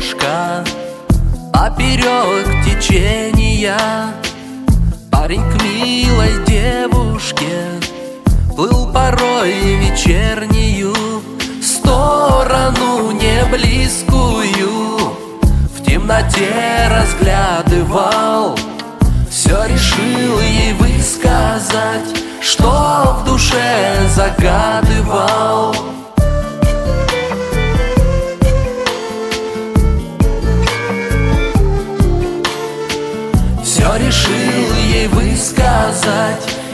другого бережка Поперек течения. Парень к милой девушке Плыл порой вечернюю Сторону не близкую В темноте разглядывал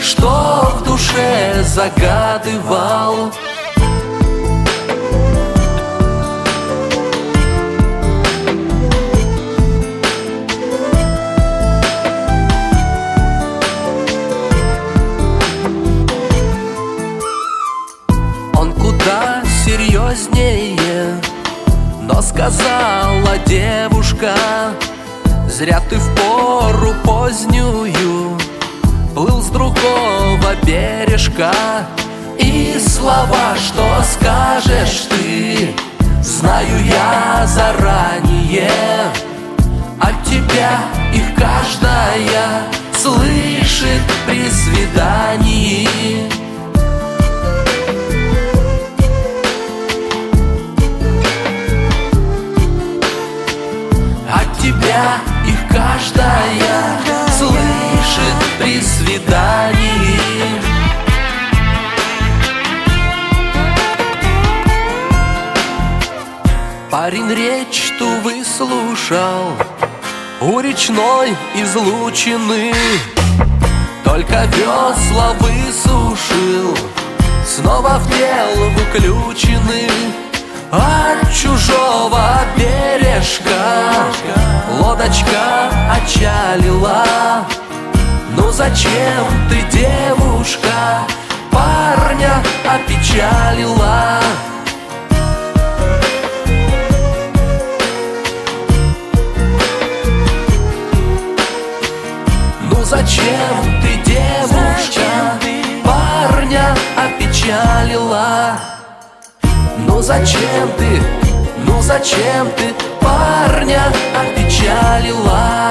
Что в душе загадывал. Он куда серьезнее Но сказала девушка Зря ты в пору позднюю Плыл с другого бережка. И слова, что скажешь ты Знаю я заранее. От тебя их каждая Слышит при свидании. От тебя их каждая Парень речь ту выслушал У речной излучины. Только весла высушил Снова в дел выключены. От чужого бережка Лодочка отчалила. Ну зачем ты, девушка, Парня опечалила? Зачем ты, девушка, Парня опечалила? Ну зачем ты, ну зачем ты парня опечалила?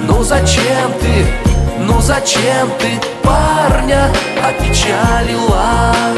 Ну зачем ты, ну зачем ты парня опечалила?